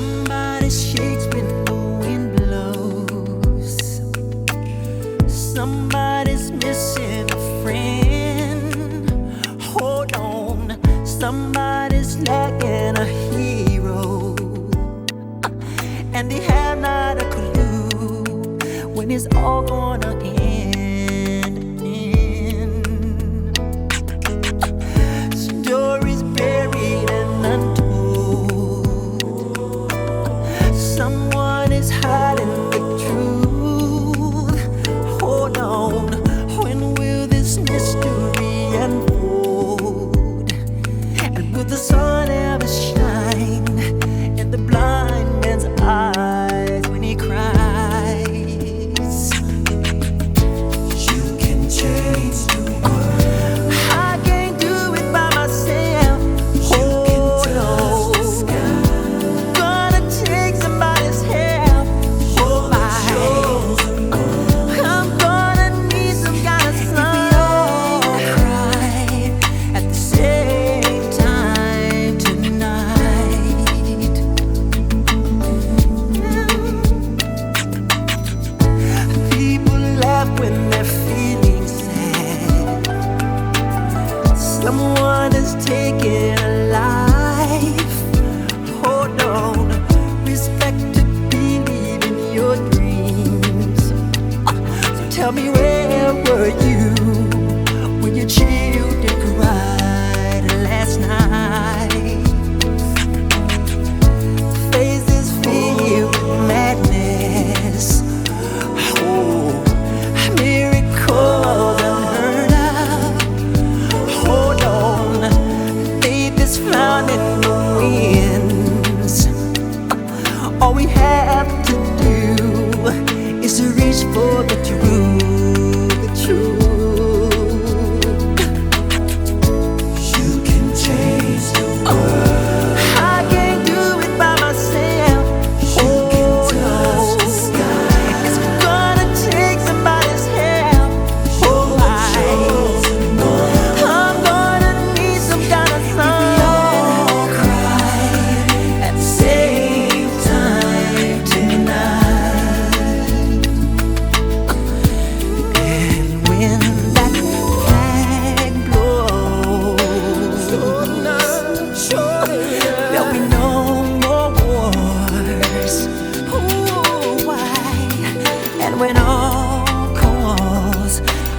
Somebody shakes when the wind blows. Somebody's missing a friend. Hold on, somebody's lacking a hero. And they have not a clue when it's all gonna end. Is hiding where were you when your children cried last night? Faces filled with madness. Oh, miracles unheard of. Hold on, faith is found in the winds. All we have to do is to reach for the truth,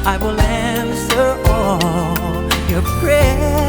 I will answer all your prayers.